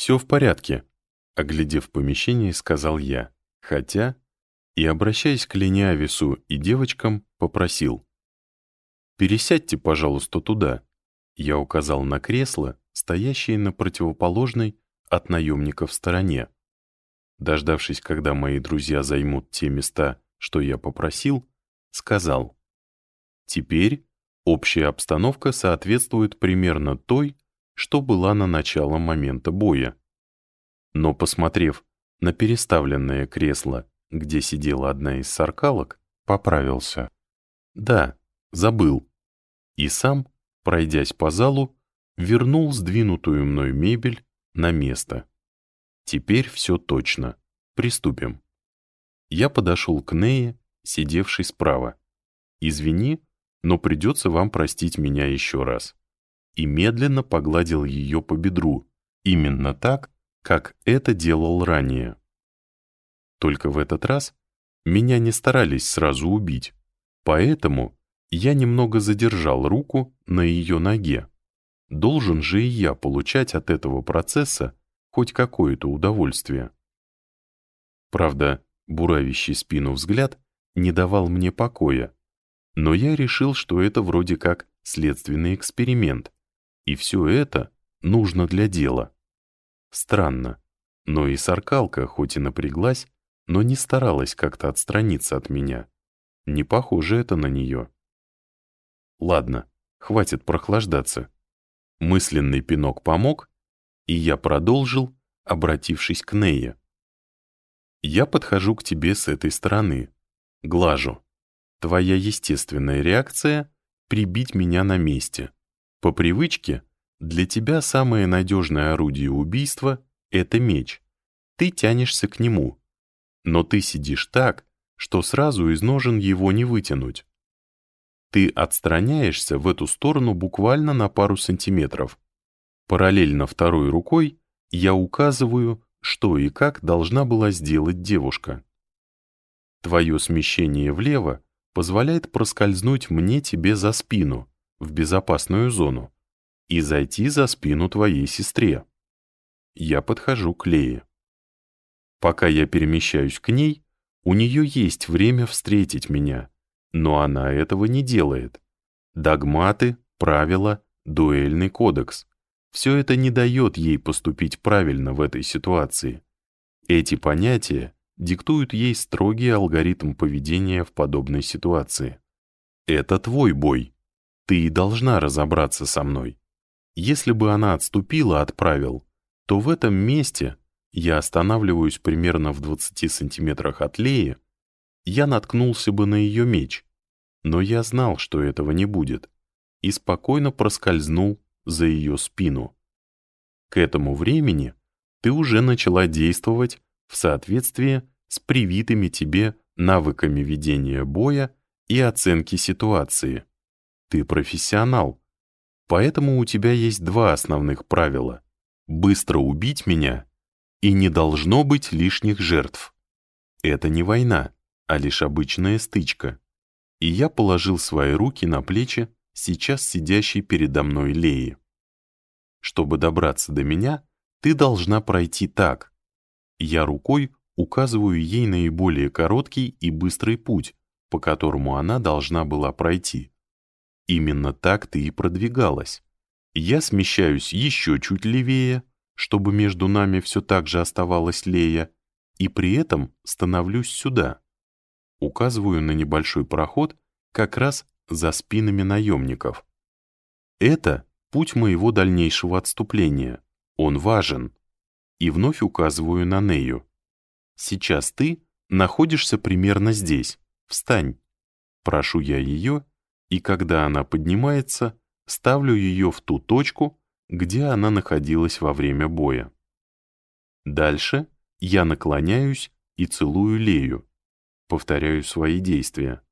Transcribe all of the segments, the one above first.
«Все в порядке», — оглядев помещение, сказал я, хотя, и, обращаясь к Лениавису и девочкам, попросил. «Пересядьте, пожалуйста, туда». Я указал на кресло, стоящее на противоположной от наемников стороне. Дождавшись, когда мои друзья займут те места, что я попросил, сказал. «Теперь общая обстановка соответствует примерно той, что была на начало момента боя. Но, посмотрев на переставленное кресло, где сидела одна из саркалок, поправился. Да, забыл. И сам, пройдясь по залу, вернул сдвинутую мной мебель на место. Теперь все точно. Приступим. Я подошел к Нее, сидевшей справа. Извини, но придется вам простить меня еще раз и медленно погладил ее по бедру, именно так, как это делал ранее. Только в этот раз меня не старались сразу убить, поэтому я немного задержал руку на ее ноге. Должен же и я получать от этого процесса хоть какое-то удовольствие. Правда, буравящий спину взгляд не давал мне покоя, но я решил, что это вроде как следственный эксперимент, и все это нужно для дела. Странно, но и саркалка, хоть и напряглась, но не старалась как-то отстраниться от меня. Не похоже это на нее. Ладно, хватит прохлаждаться. Мысленный пинок помог, и я продолжил, обратившись к Нее. Я подхожу к тебе с этой стороны, глажу. Твоя естественная реакция — прибить меня на месте. По привычке, для тебя самое надежное орудие убийства — это меч. Ты тянешься к нему. Но ты сидишь так, что сразу из ножен его не вытянуть. Ты отстраняешься в эту сторону буквально на пару сантиметров. Параллельно второй рукой я указываю, что и как должна была сделать девушка. Твое смещение влево позволяет проскользнуть мне тебе за спину, в безопасную зону и зайти за спину твоей сестре. Я подхожу к Лее. Пока я перемещаюсь к ней, у нее есть время встретить меня, но она этого не делает. Догматы, правила, дуэльный кодекс — все это не дает ей поступить правильно в этой ситуации. Эти понятия диктуют ей строгий алгоритм поведения в подобной ситуации. Это твой бой, ты и должна разобраться со мной. Если бы она отступила от правил, то в этом месте я останавливаюсь примерно в 20 сантиметрах от Леи, я наткнулся бы на ее меч, но я знал, что этого не будет, и спокойно проскользнул за ее спину. К этому времени ты уже начала действовать в соответствии с привитыми тебе навыками ведения боя и оценки ситуации. Ты профессионал. Поэтому у тебя есть два основных правила. Быстро убить меня и не должно быть лишних жертв. Это не война, а лишь обычная стычка. И я положил свои руки на плечи сейчас сидящей передо мной Леи. Чтобы добраться до меня, ты должна пройти так. Я рукой указываю ей наиболее короткий и быстрый путь, по которому она должна была пройти. Именно так ты и продвигалась. Я смещаюсь еще чуть левее, чтобы между нами все так же оставалась Лея, и при этом становлюсь сюда. Указываю на небольшой проход как раз за спинами наемников. Это путь моего дальнейшего отступления. Он важен. И вновь указываю на Нею. Сейчас ты находишься примерно здесь. Встань. Прошу я ее, и когда она поднимается, ставлю ее в ту точку, где она находилась во время боя. Дальше я наклоняюсь и целую Лею, повторяю свои действия.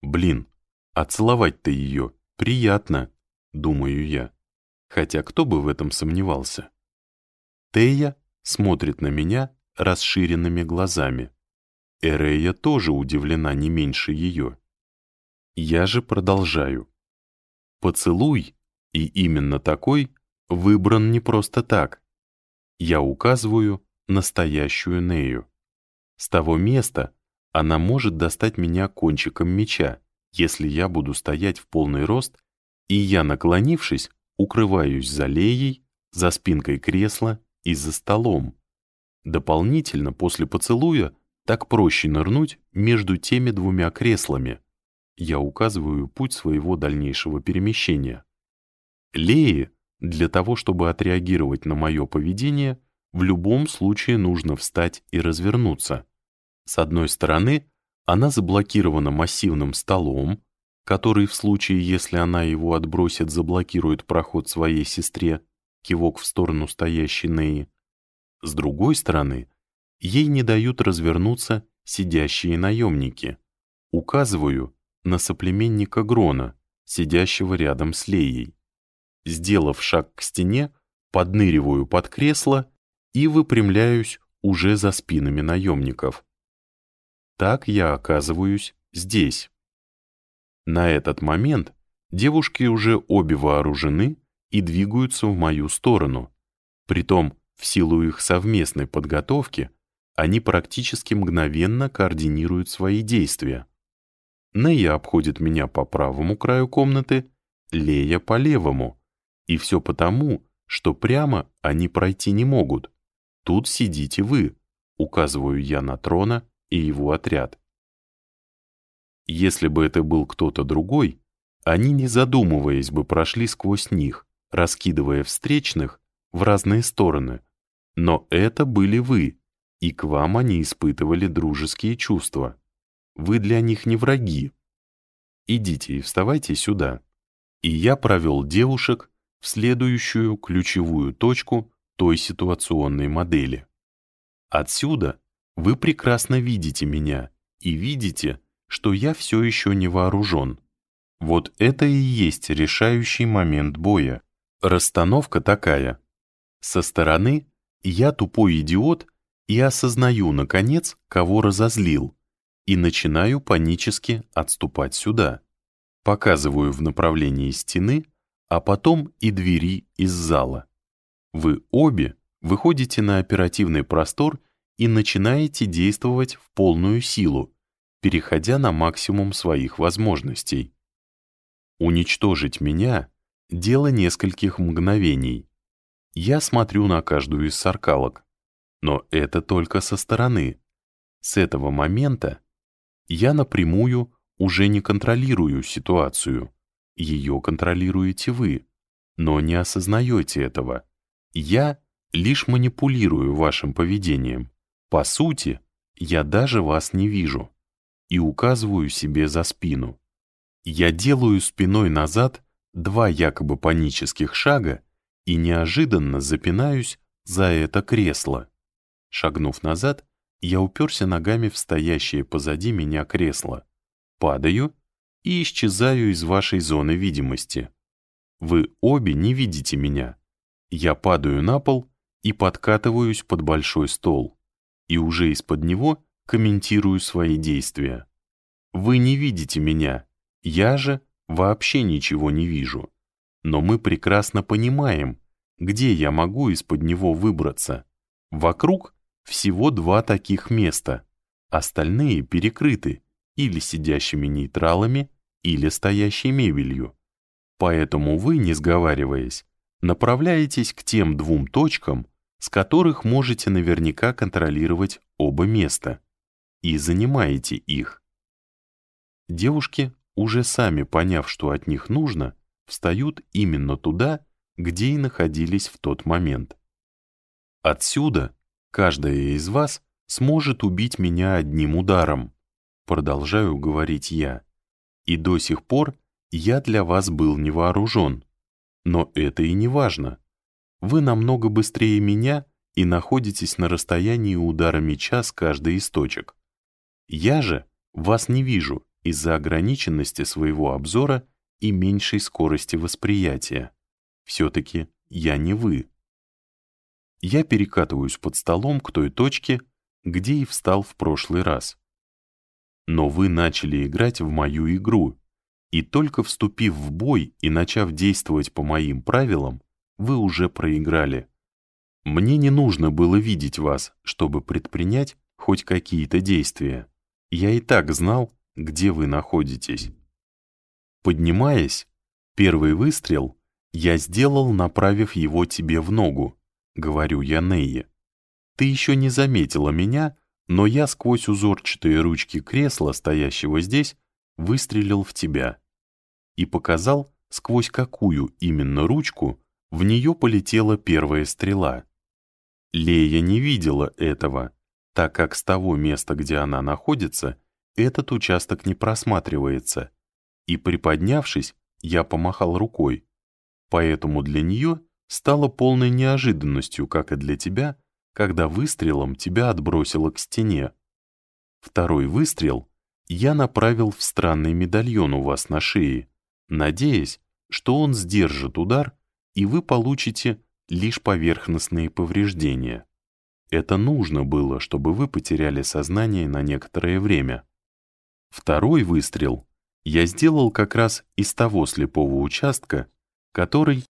Блин, а целовать-то ее приятно, думаю я, хотя кто бы в этом сомневался. Тея смотрит на меня расширенными глазами. Эрея тоже удивлена не меньше ее. Я же продолжаю. Поцелуй, и именно такой, выбран не просто так. Я указываю настоящую Нею. С того места она может достать меня кончиком меча, если я буду стоять в полный рост, и я, наклонившись, укрываюсь за леей, за спинкой кресла и за столом. Дополнительно, после поцелуя, так проще нырнуть между теми двумя креслами. Я указываю путь своего дальнейшего перемещения. Лее, для того, чтобы отреагировать на мое поведение, в любом случае нужно встать и развернуться. С одной стороны, она заблокирована массивным столом, который в случае, если она его отбросит, заблокирует проход своей сестре, кивок в сторону стоящей Неи. С другой стороны, ей не дают развернуться сидящие наемники. Указываю на соплеменника Грона, сидящего рядом с Леей. Сделав шаг к стене, подныриваю под кресло и выпрямляюсь уже за спинами наемников. Так я оказываюсь здесь. На этот момент девушки уже обе вооружены и двигаются в мою сторону. Притом, в силу их совместной подготовки, они практически мгновенно координируют свои действия. Нея обходит меня по правому краю комнаты, Лея по левому. И все потому, что прямо они пройти не могут. Тут сидите вы, указываю я на трона и его отряд. Если бы это был кто-то другой, они, не задумываясь бы, прошли сквозь них, раскидывая встречных в разные стороны. Но это были вы, и к вам они испытывали дружеские чувства. Вы для них не враги. Идите и вставайте сюда. И я провел девушек в следующую ключевую точку той ситуационной модели. Отсюда вы прекрасно видите меня и видите, что я все еще не вооружен. Вот это и есть решающий момент боя. Расстановка такая. Со стороны я тупой идиот и осознаю, наконец, кого разозлил, и начинаю панически отступать сюда. Показываю в направлении стены, а потом и двери из зала. Вы обе выходите на оперативный простор и начинаете действовать в полную силу, переходя на максимум своих возможностей. Уничтожить меня — дело нескольких мгновений. Я смотрю на каждую из саркалок, но это только со стороны. С этого момента я напрямую уже не контролирую ситуацию. Ее контролируете вы, но не осознаете этого. Я лишь манипулирую вашим поведением. По сути, я даже вас не вижу и указываю себе за спину. Я делаю спиной назад два якобы панических шага и неожиданно запинаюсь за это кресло. Шагнув назад, я уперся ногами в стоящее позади меня кресло, падаю и исчезаю из вашей зоны видимости. Вы обе не видите меня. Я падаю на пол и подкатываюсь под большой стол, и уже из-под него комментирую свои действия. Вы не видите меня, я же вообще ничего не вижу. Но мы прекрасно понимаем, где я могу из-под него выбраться. Вокруг всего два таких места, остальные перекрыты или сидящими нейтралами, или стоящей мебелью. Поэтому вы, не сговариваясь, направляетесь к тем двум точкам, с которых можете наверняка контролировать оба места, и занимаете их. Девушки, уже сами поняв, что от них нужно, встают именно туда, где и находились в тот момент. Отсюда каждая из вас сможет убить меня одним ударом, продолжаю говорить я. И до сих пор я для вас был не вооружен. Но это и не важно. Вы намного быстрее меня и находитесь на расстоянии удара меча с каждой из точек. Я же вас не вижу из-за ограниченности своего обзора и меньшей скорости восприятия. Все-таки я не вы. Я перекатываюсь под столом к той точке, где и встал в прошлый раз. Но вы начали играть в мою игру, и только вступив в бой и начав действовать по моим правилам, вы уже проиграли. Мне не нужно было видеть вас, чтобы предпринять хоть какие-то действия. Я и так знал, где вы находитесь. Поднимаясь, первый выстрел я сделал, направив его тебе в ногу, говорю я Нейе. Ты еще не заметила меня, но я сквозь узорчатые ручки кресла, стоящего здесь, выстрелил в тебя и показал, сквозь какую именно ручку в нее полетела первая стрела. Лея не видела этого, так как с того места, где она находится, этот участок не просматривается, и, приподнявшись, я помахал рукой. Поэтому для нее стало полной неожиданностью, как и для тебя, когда выстрелом тебя отбросило к стене. Второй выстрел я направил в странный медальон у вас на шее, надеясь, что он сдержит удар, и вы получите лишь поверхностные повреждения. Это нужно было, чтобы вы потеряли сознание на некоторое время. Второй выстрел я сделал как раз из того слепого участка, который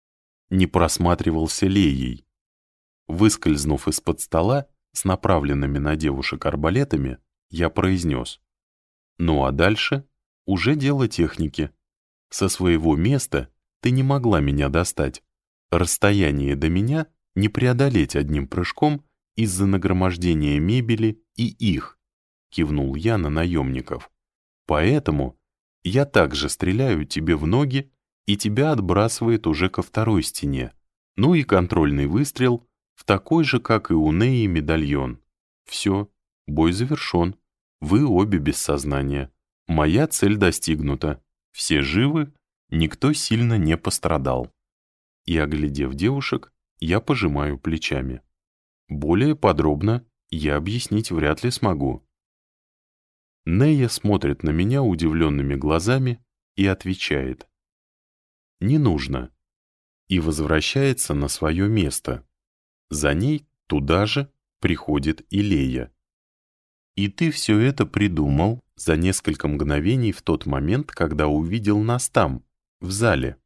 не просматривался леей. Выскользнув из-под стола с направленными на девушек арбалетами, я произнес. Ну а дальше уже дело техники. Со своего места ты не могла меня достать. Расстояние до меня не преодолеть одним прыжком из-за нагромождения мебели и их, кивнул я на наемников. Поэтому я также стреляю тебе в ноги, и тебя отбрасывает уже ко второй стене. Ну и контрольный выстрел в такой же, как и у Неи, медальон. Все, бой завершен. Вы обе без сознания. Моя цель достигнута. Все живы, никто сильно не пострадал. И, оглядев девушек, я пожимаю плечами. Более подробно я объяснить вряд ли смогу. Нея смотрит на меня удивленными глазами и отвечает. «Не нужно». И возвращается на свое место. За ней туда же приходит Илея. «И ты все это придумал за несколько мгновений в тот момент, когда увидел нас там, в зале?»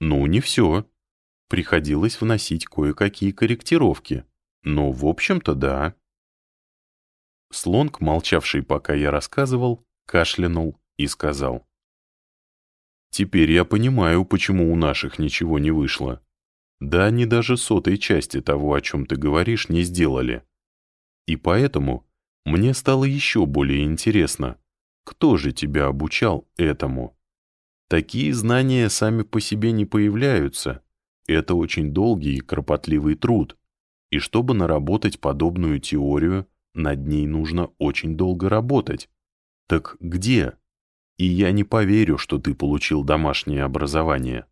«Ну, не все. Приходилось вносить кое-какие корректировки. Но, в общем-то, да». Слонг, молчавший, пока я рассказывал, кашлянул и сказал. «Теперь я понимаю, почему у наших ничего не вышло. Да они даже сотой части того, о чем ты говоришь, не сделали. И поэтому мне стало еще более интересно, кто же тебя обучал этому? Такие знания сами по себе не появляются. Это очень долгий и кропотливый труд. И чтобы наработать подобную теорию, над ней нужно очень долго работать. Так где? И я не поверю, что ты получил домашнее образование.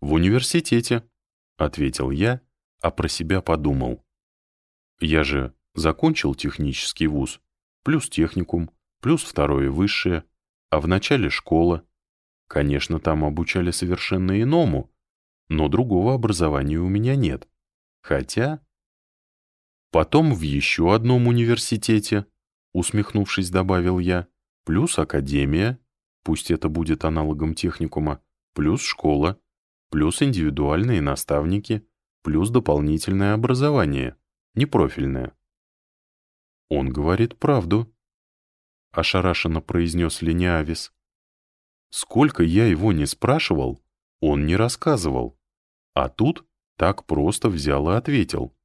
В университете, ответил я, а про себя подумал. Я же закончил технический вуз, плюс техникум, плюс второе высшее, а в начале школа. Конечно, там обучали совершенно иному, но другого образования у меня нет. Хотя Потом в еще одном университете, усмехнувшись, добавил я, плюс академия, пусть это будет аналогом техникума, плюс школа, плюс индивидуальные наставники, плюс дополнительное образование, непрофильное. Он говорит правду, ошарашенно произнес Лениавис. Сколько я его не спрашивал, он не рассказывал. А тут так просто взял и ответил.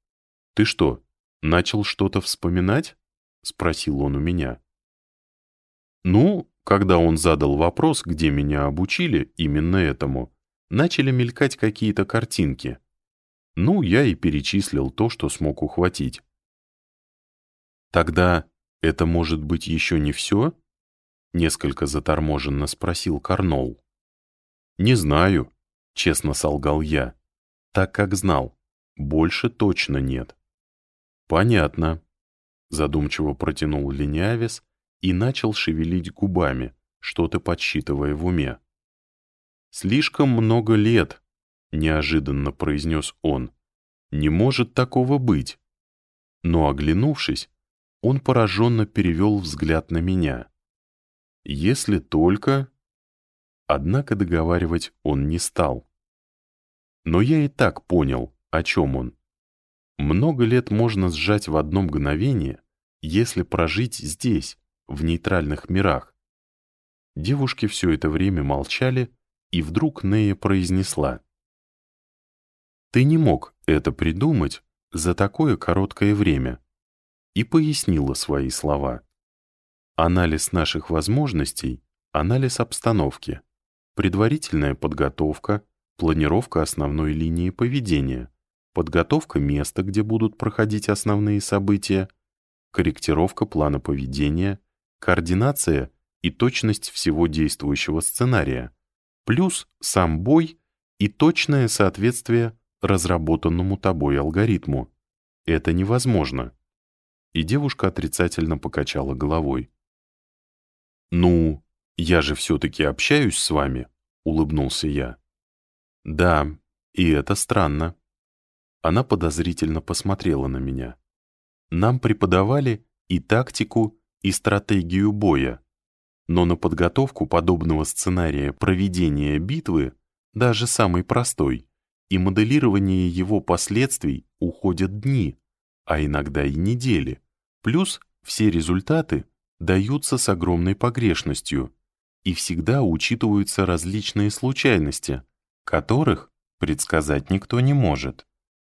Ты что, «Начал что-то вспоминать?» — спросил он у меня. Ну, когда он задал вопрос, где меня обучили именно этому, начали мелькать какие-то картинки. Ну, я и перечислил то, что смог ухватить. «Тогда это может быть еще не все?» — несколько заторможенно спросил Карнол. «Не знаю», — честно солгал я, так как знал, больше точно нет. «Понятно», — задумчиво протянул Лениавис и начал шевелить губами, что-то подсчитывая в уме. «Слишком много лет», — неожиданно произнес он. «Не может такого быть». Но, оглянувшись, он пораженно перевел взгляд на меня. «Если только...» Однако договаривать он не стал. Но я и так понял, о чем он. Много лет можно сжать в одно мгновение, если прожить здесь, в нейтральных мирах. Девушки все это время молчали, и вдруг Нея произнесла. «Ты не мог это придумать за такое короткое время», и пояснила свои слова. Анализ наших возможностей, анализ обстановки, предварительная подготовка, планировка основной линии поведения, подготовка места, где будут проходить основные события, корректировка плана поведения, координация и точность всего действующего сценария, плюс сам бой и точное соответствие разработанному тобой алгоритму. Это невозможно. И девушка отрицательно покачала головой. «Ну, я же все-таки общаюсь с вами», — улыбнулся я. «Да, и это странно». Она подозрительно посмотрела на меня. «Нам преподавали и тактику, и стратегию боя, но на подготовку подобного сценария проведения битвы, даже самой простой, и моделирование его последствий уходят дни, а иногда и недели. Плюс все результаты даются с огромной погрешностью, и всегда учитываются различные случайности, которых предсказать никто не может.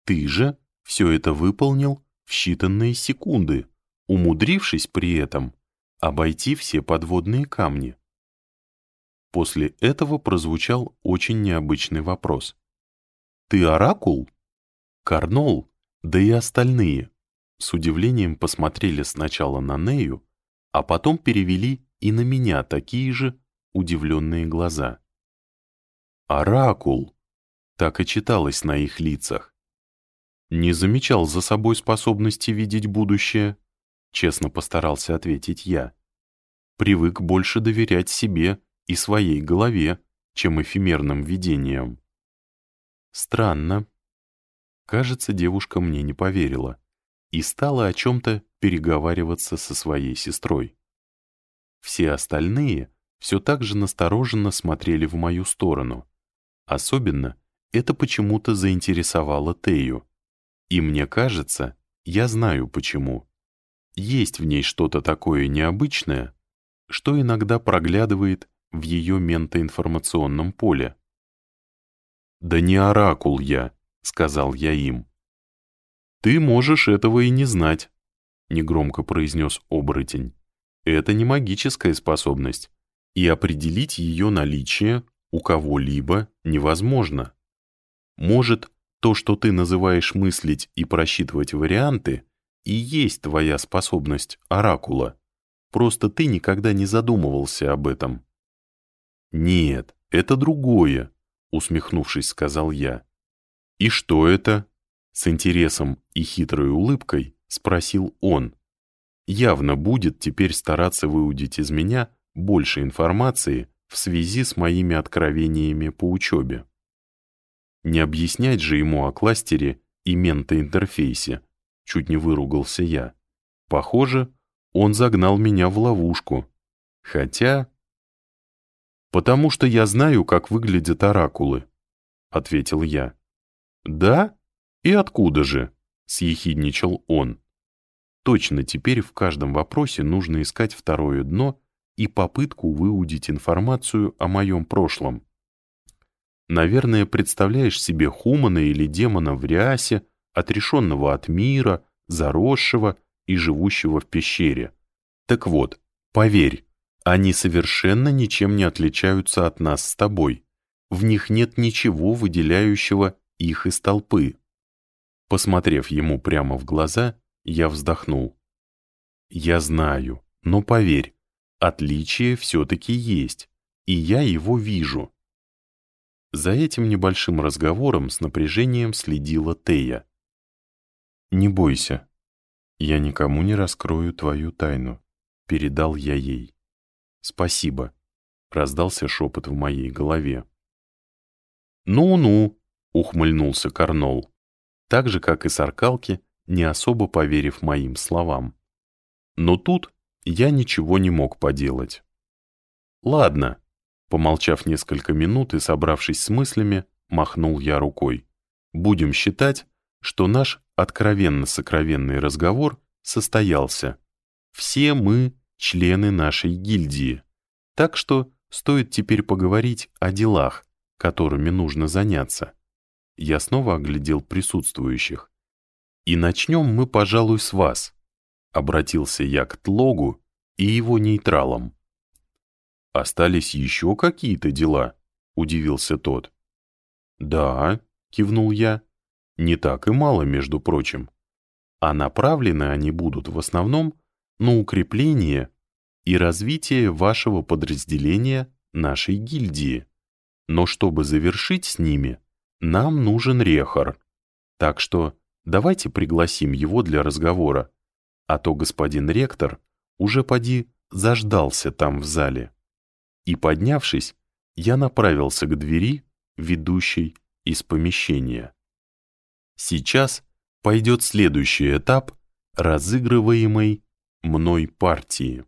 Ты же все это выполнил в считанные секунды, умудрившись при этом обойти все подводные камни. После этого прозвучал очень необычный вопрос. «Ты оракул?» Карнол, да и остальные, с удивлением посмотрели сначала на Нею, а потом перевели и на меня такие же удивленные глаза. «Оракул!» — так и читалось на их лицах. «Не замечал за собой способности видеть будущее», честно постарался ответить я. Привык больше доверять себе и своей голове, чем эфемерным видениям. Странно. Кажется, девушка мне не поверила и стала о чем-то переговариваться со своей сестрой. Все остальные все так же настороженно смотрели в мою сторону. Особенно это почему-то заинтересовало Тею. И мне кажется, я знаю почему. Есть в ней что-то такое необычное, что иногда проглядывает в ее ментоинформационном поле. «Да не оракул я», — сказал я им. «Ты можешь этого и не знать», — негромко произнес оборотень. «Это не магическая способность, и определить ее наличие у кого-либо невозможно. Может, то, что ты называешь мыслить и просчитывать варианты, и есть твоя способность оракула. Просто ты никогда не задумывался об этом. «Нет, это другое», — усмехнувшись, сказал я. «И что это?» — с интересом и хитрой улыбкой спросил он. «Явно будет теперь стараться выудить из меня больше информации в связи с моими откровениями по учебе. Не объяснять же ему о кластере и ментоинтерфейсе, Чуть не выругался я. Похоже, он загнал меня в ловушку. Хотя... «Потому что я знаю, как выглядят оракулы», — ответил я. «Да? И откуда же?» — съехидничал он. Точно теперь в каждом вопросе нужно искать второе дно и попытку выудить информацию о моем прошлом. Наверное, представляешь себе Хумана или демона в рясе, отрешенного от мира, заросшего и живущего в пещере. Так вот, поверь, они совершенно ничем не отличаются от нас с тобой. В них нет ничего выделяющего их из толпы. Посмотрев ему прямо в глаза, я вздохнул. Я знаю, но поверь, отличие все-таки есть, и я его вижу. За этим небольшим разговором с напряжением следила Тея. «Не бойся, я никому не раскрою твою тайну», — передал я ей. «Спасибо», — раздался шепот в моей голове. «Ну-ну», — ухмыльнулся Карнол, так же, как и Саркалки, не особо поверив моим словам. Но тут я ничего не мог поделать. «Ладно», — помолчав несколько минут и собравшись с мыслями, махнул я рукой. Будем считать, что наш откровенно-сокровенный разговор состоялся. Все мы члены нашей гильдии, так что стоит теперь поговорить о делах, которыми нужно заняться. Я снова оглядел присутствующих. «И начнем мы, пожалуй, с вас», — обратился я к Тлогу и его нейтралам. «Остались еще какие-то дела?» — удивился тот. «Да», — кивнул я, — «не так и мало, между прочим. А направлены они будут в основном на укрепление и развитие вашего подразделения нашей гильдии. Но чтобы завершить с ними, нам нужен рехор. Так что давайте пригласим его для разговора, а то господин ректор уже поди заждался там в зале. И поднявшись, я направился к двери, ведущей из помещения. Сейчас пойдет следующий этап разыгрываемой мной партии.